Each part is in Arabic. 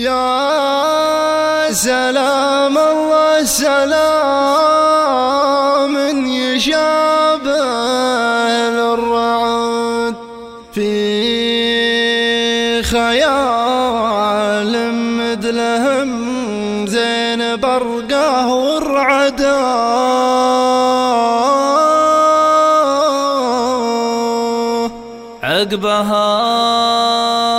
يا سلام الله سلام يشابه الرعد في خيال مثلهم زين برقه ورعدا عقبها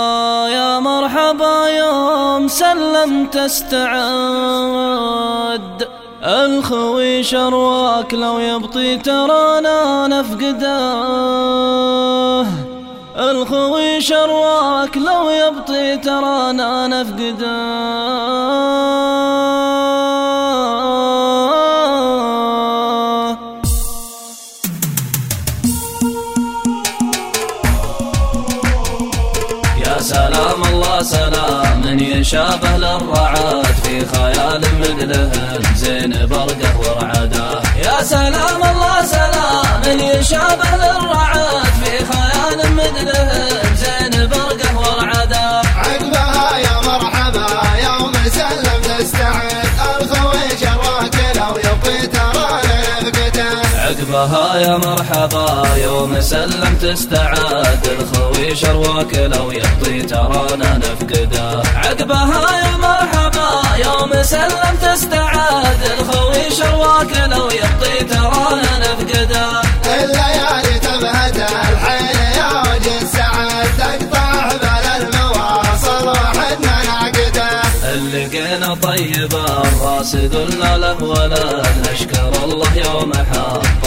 سلم تستعد. الخوي شرواك لو يبطي ترانا نفقده الخوي شرواك لو يبطي ترانا نفقده سلام الله سلام. من يشابه للرعاد في خيال مثلهن زين برقه ورعده. يا سلام عقبها يا مرحبا. يوم سلم تستعاد الخوي شرواك لو يبطي ترانا نفقده عقبها يا مرحبا. يوم سلم تستعاد الخوي شرواك لو يبطي ترانا نفقده الليالي تبهد الحين يا وجه السعد تقطع بل المواصل وحدنا نعقده لقينا طيب الراس قلنا له ولد نشكر الله يوم حطه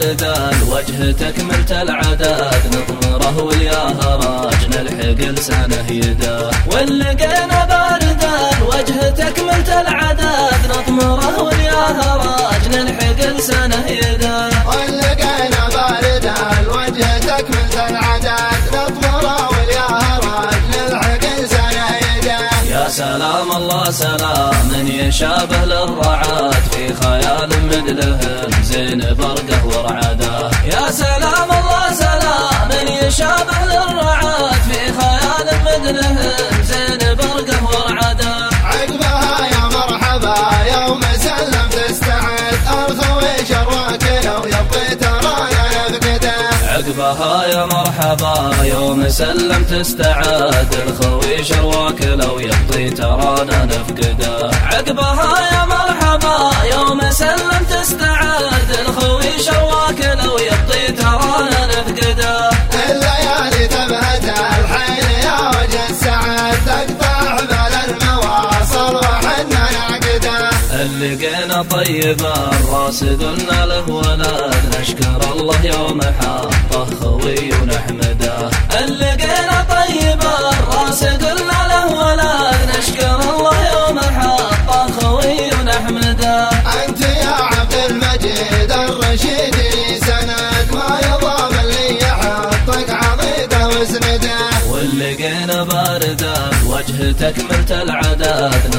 ولقينا باردا الوجه تكملت العداد نطمره والياهراج نلحق لسانه يده ولقينا سلام الله سلام. من يشابه للرعاد في خيال مثلهن زين برقه ورعده. يا سلام الله سلام. من يشابه للرعاد عقبها يا مرحبا يوم سلم تستعاد الخوي شرواك لو يبطي ترانا نفقده لقينا طيب الراس قلنا له ولد نشكر الله يوم حطه خوي ونحمده. لقينا طيب الراس قلنا له ولد نشكر الله يوم حطه خوي ونحمده. أنت يا عبد المجيد الرشيد لي سند ما يضام اللي يحطك عضيده واسنده ولقينا باردا وجه تكملت العداد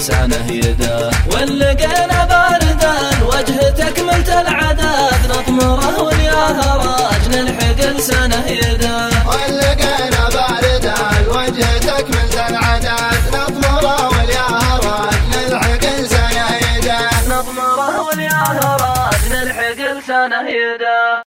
لسانه يده ولقينا باردا وجه تكملت العداد نطمره والياهراج نلحق لسانه يده ولقينا بارد الوجه تكملت العداد نطمره نلحق لسانه يده نطمره نلحق لسانه يده